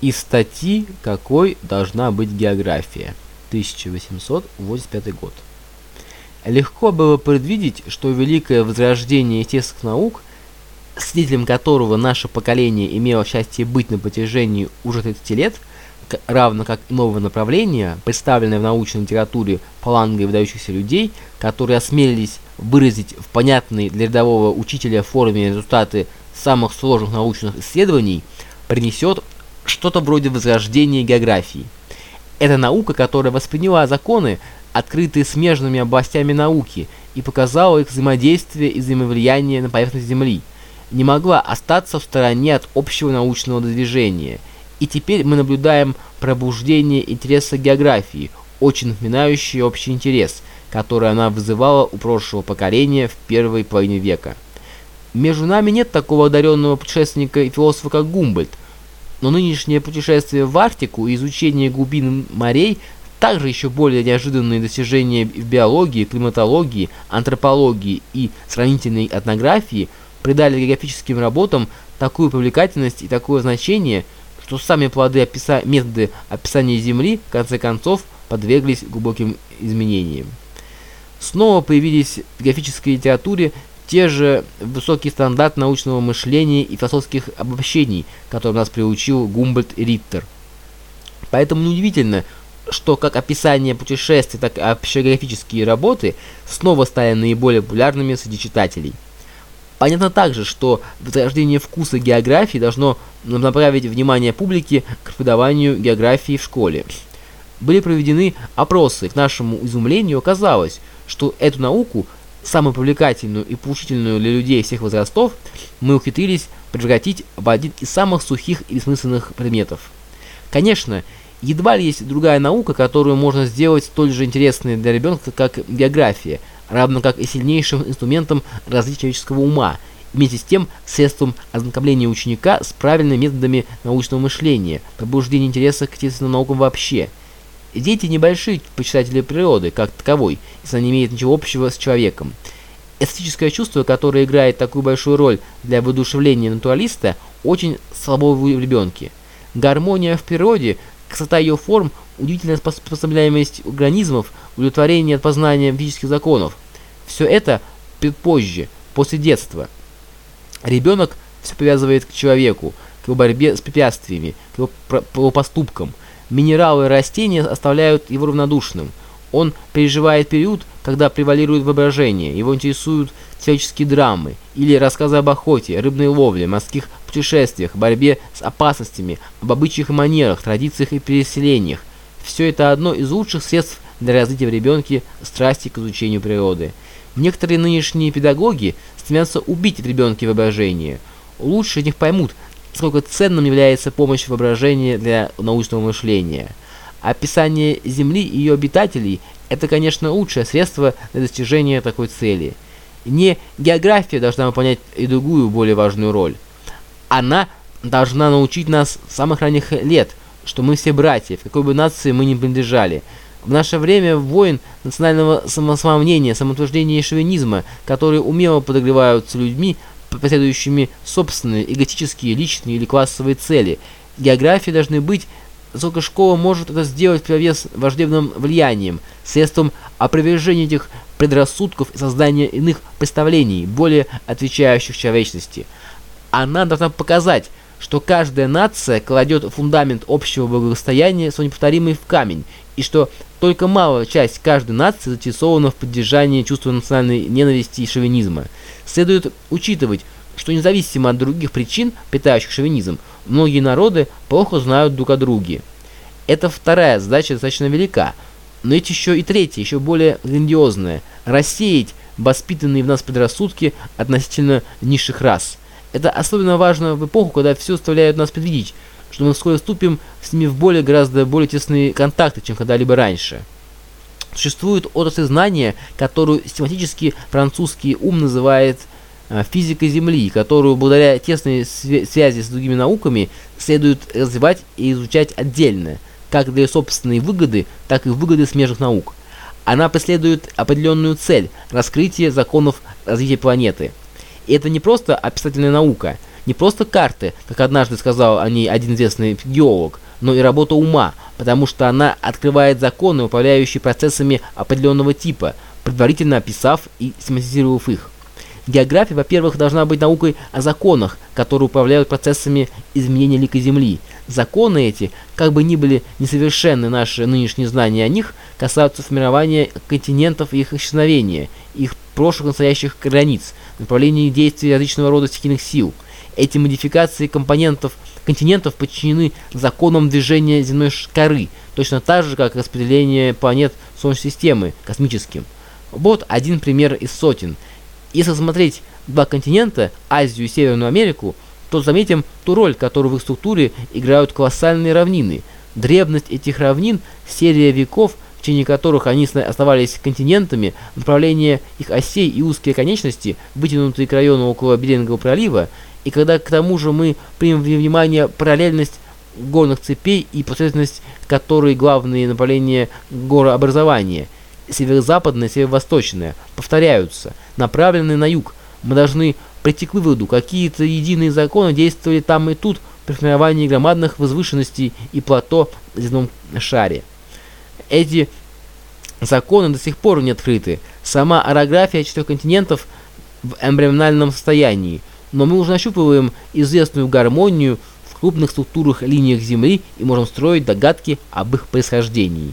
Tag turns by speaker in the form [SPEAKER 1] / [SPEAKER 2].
[SPEAKER 1] из статьи «Какой должна быть география?» 1885 год. Легко было предвидеть, что великое возрождение естественных наук, свидетелем которого наше поколение имело счастье быть на протяжении уже 30 лет, равно как и нового направления, представленное в научной литературе фалангой выдающихся людей, которые осмелились выразить в понятной для рядового учителя форме результаты самых сложных научных исследований, принесет что-то вроде возрождения географии. Это наука, которая восприняла законы, открытые смежными областями науки, и показала их взаимодействие и взаимовлияние на поверхность Земли, не могла остаться в стороне от общего научного движения. И теперь мы наблюдаем пробуждение интереса к географии, очень напоминающий общий интерес, который она вызывала у прошлого поколения в первой половине века. Между нами нет такого одаренного путешественника и философа, как Гумбольдт, но нынешнее путешествие в Арктику и изучение глубин морей также еще более неожиданные достижения в биологии, климатологии, антропологии и сравнительной этнографии придали географическим работам такую привлекательность и такое значение, что сами плоды описа методы описания Земли в конце концов подверглись глубоким изменениям. Снова появились в географической литературе те же высокие стандарты научного мышления и философских обобщений, которым нас приучил Гумбольд Риттер. Поэтому неудивительно, что как описание путешествий, так и общегеографические работы снова стали наиболее популярными среди читателей. Понятно также, что возрождение вкуса географии должно направить внимание публики к преподаванию географии в школе. Были проведены опросы, к нашему изумлению оказалось, что эту науку самую привлекательную и поучительную для людей всех возрастов, мы ухитрились превратить в один из самых сухих и бессмысленных предметов. Конечно, едва ли есть другая наука, которую можно сделать столь же интересной для ребенка, как география, равно как и сильнейшим инструментом развития человеческого ума, вместе с тем средством ознакомления ученика с правильными методами научного мышления, пробуждения интереса к естественным наукам вообще – Дети небольшие почитатели природы, как таковой, если они имеют ничего общего с человеком. Эстетическое чувство, которое играет такую большую роль для воодушевления натуралиста, очень слабо в ребенке. Гармония в природе, красота ее форм, удивительная способляемость организмов, удовлетворение от познания физических законов. Все это позже, после детства. Ребенок все привязывает к человеку, к его борьбе с препятствиями, к его, поступкам – Минералы и растения оставляют его равнодушным. Он переживает период, когда превалирует воображение, его интересуют человеческие драмы или рассказы об охоте, рыбной ловле, морских путешествиях, борьбе с опасностями, об обычаях и манерах, традициях и переселениях. Все это одно из лучших средств для развития в ребенке страсти к изучению природы. Некоторые нынешние педагоги стремятся убить в ребенке воображение. Лучше них поймут, сколько ценным является помощь воображения для научного мышления. Описание Земли и ее обитателей – это, конечно, лучшее средство для достижения такой цели. Не география должна выполнять и другую, более важную роль. Она должна научить нас с самых ранних лет, что мы все братья, в какой бы нации мы ни принадлежали. В наше время войн национального самосомнения, самоутверждения и шовинизма, которые умело подогреваются людьми, преследующими собственные эготические, личные или классовые цели. Географии должны быть, сколько школа может это сделать противовес враждебным влиянием, средством опровержения этих предрассудков и создания иных представлений, более отвечающих человечности. Она должна показать, что каждая нация кладет фундамент общего благосостояния, неповторимый в камень, и что только малая часть каждой нации заинтересована в поддержании чувства национальной ненависти и шовинизма. Следует учитывать, что независимо от других причин, питающих шовинизм, многие народы плохо знают друг о друге. Это вторая задача достаточно велика, но есть еще и третья, еще более грандиозная – рассеять воспитанные в нас предрассудки относительно низших рас. Это особенно важно в эпоху, когда все заставляет нас предвидеть, что мы вскоре вступим с ними в более гораздо более тесные контакты, чем когда-либо раньше. Существует отрасль знания, которую систематически французский ум называет э, физикой Земли, которую благодаря тесной связи с другими науками следует развивать и изучать отдельно, как для собственной выгоды, так и выгоды смежных наук. Она преследует определенную цель – раскрытие законов развития планеты. Это не просто описательная наука – не просто карты, как однажды сказал о ней один известный геолог, но и работа ума, потому что она открывает законы, управляющие процессами определенного типа, предварительно описав и систематизировав их. География, во-первых, должна быть наукой о законах, которые управляют процессами изменения лика Земли. Законы эти, как бы ни были несовершенны наши нынешние знания о них, касаются формирования континентов и их исчезновения, их прошлых настоящих границ, направления действий различного рода стихийных сил. Эти модификации компонентов континентов подчинены законам движения земной коры, точно так же, как распределение планет Солнечной системы космическим. Вот один пример из сотен – если смотреть два континента, Азию и Северную Америку, то заметим ту роль, которую в их структуре играют колоссальные равнины. Древность этих равнин, серия веков, в течение которых они оставались континентами, направление их осей и узкие конечности, вытянутые к району около Берингового пролива, и когда к тому же мы примем внимание параллельность горных цепей и последовательность которой главные направления горообразования – северо-западное, северо-восточное, повторяются, направленные на юг. Мы должны прийти к выводу, какие-то единые законы действовали там и тут при формировании громадных возвышенностей и плато в земном шаре. Эти законы до сих пор не открыты. Сама орография четырех континентов в эмбриональном состоянии, но мы уже нащупываем известную гармонию в крупных структурах линиях Земли и можем строить догадки об их происхождении.